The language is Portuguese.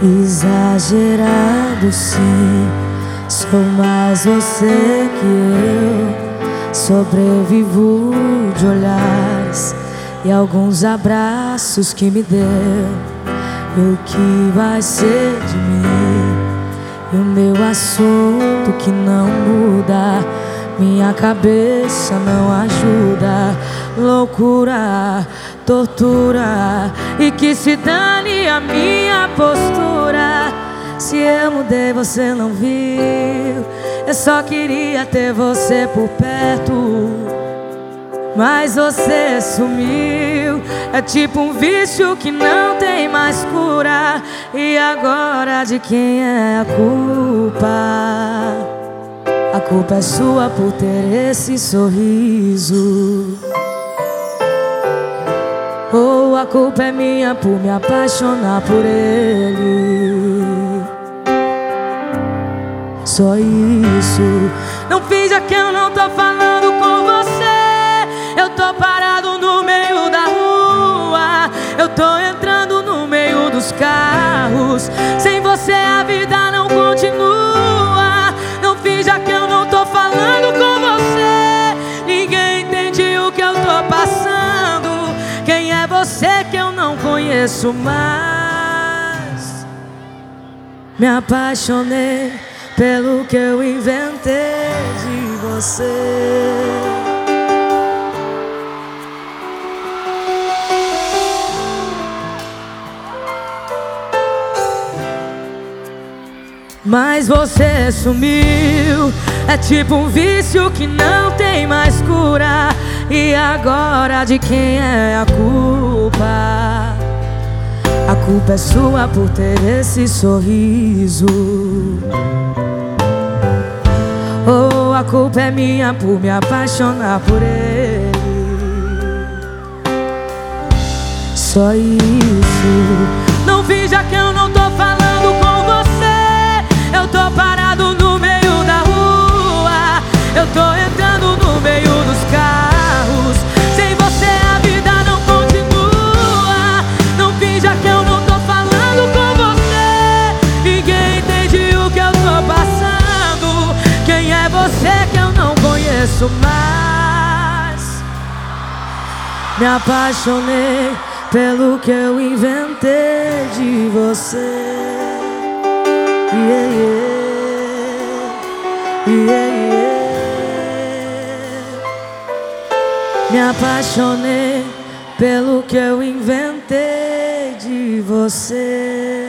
Exagerado sim, sou mais você que eu. Sobrevivo de olhares e alguns abraços que me deu. E o que vai ser de mim? E o meu assunto que não muda. Minha cabeça não ajuda. Loucura, tortura. E que se a minha postura. Se eu mudei, você não viu. Eu só queria ter você por perto. Mas você sumiu. É tipo um vício que não tem mais cura. E agora de quem é a culpa? A culpa é sua por ter esse sorriso. A culpa é minha por me apaixonar por ele. Só isso. Não finja que eu não tô falando com você. Eu tô parado no meio da rua. Eu tô entrando no meio dos carros. Você que eu não conheço mais? Me apaixonei pelo que eu inventei de você. Mas você sumiu. É tipo um vício que não tem mais cura. E agora de quem é a culpa? A culpa é sua por ter esse sorriso. Ou a culpa é minha por me apaixonar por ele. Só isso. Não finja que eu não tô falando conheço mais? Me apaixonei pelo que eu inventei de você. Yeah, yeah. Yeah, yeah. Me apaixonei pelo que eu inventei de você.